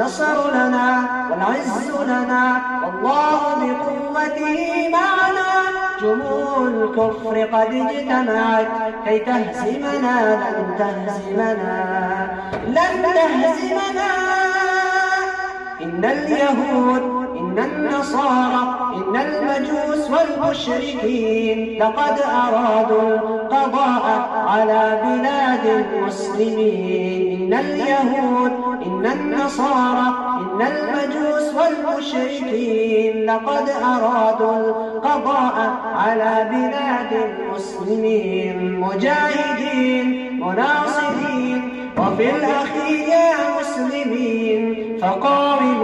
النصر لنا والعز لنا والله بقوته معنا. جموع الكفر قد اجتمعت كي تهزمنا لن تهزمنا لن تهزمنا. إن اليهود إن النصارى إن المجوس والمشركين لقد أرادوا القضاء على بلاد المسلمين. إن اليهود إن النصارى إن المجوس والمشركين لقد أرادوا القضاء على بلاد المسلمين. مجاهدين مناصرين وفي الأخير يا مسلمين. فقاوموا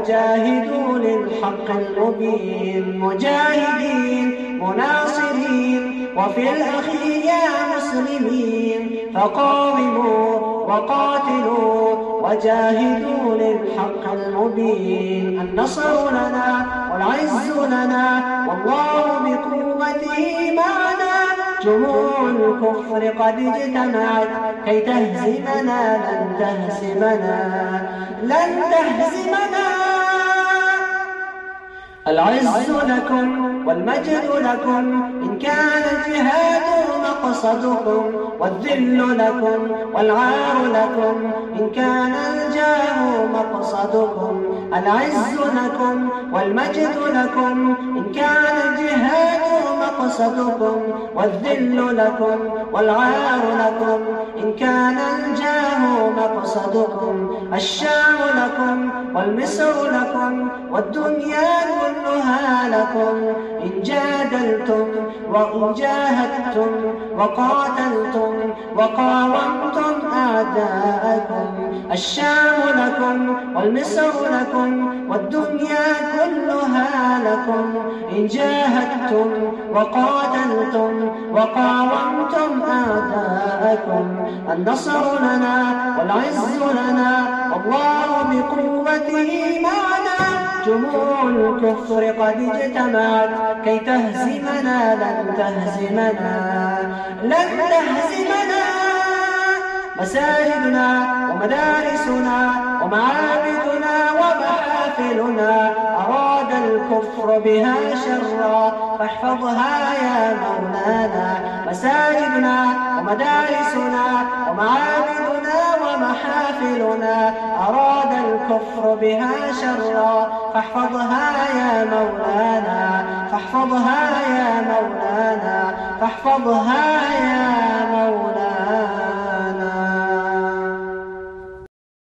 وجاهدوا للحق المبين مجاهدين مناصرين وفي الأخير يا مسلمين. فقاوموا وقاتلوا وجاهدوا للحق المبين. النصر لنا والعز لنا والله بقوته معنا. جموع الكفر قد اجتمعت كي تهزمنا لن تهزمنا لن تهزمنا. العز لكم والمجد لكم إن كان الجهاد مقصدكم والذل لكم والعار لكم إن كان الجاه مقصدكم العز لكم والمجد لكم إن كان الجهاد مقصدكم والذل لكم والعار لكم إن كان الجاه مقصدكم الشام لكم والمصر لكم والدنيا كلها لكم إن جادلتم وإن جاهدتم وقاتلتم وقاومتم أعداءكم الشام لكم والمصر لكم والدنيا كلها لكم إن جاهدتم وقاتلتم وقاومتم أعداءكم النصر لنا والعز لنا والله بقوته معنا. جموع الكفر قد اجتمعت كي تهزمنا لن تهزمنا لن تهزمنا. مساجدنا ومدارسنا ومعابدنا ومحافلنا الكفر بها شرا. فاحفظها يا مولانا مساجدنا ومدارسنا ومعابدنا ومحافلنا. أراد الكفر بها شرا. فاحفظها يا مولانا. فاحفظها يا مولانا. فاحفظها يا مولانا